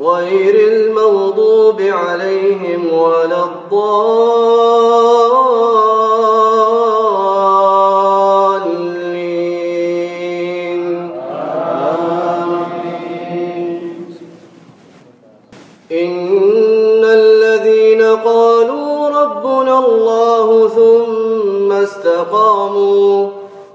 غير المغضوب عليهم ولا الضالين. إن الذين قالوا ربنا الله ثم استقاموا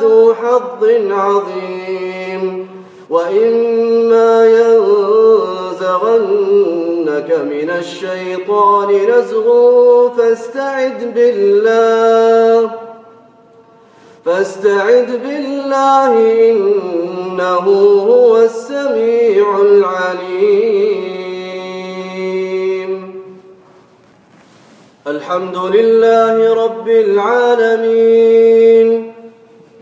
ذو حظ عظيم. وإما ينزغنك من الشيطان نزغ فاستعذ بالله. فاستعذ بالله إنه هو السميع العليم. الحمد لله رب العالمين.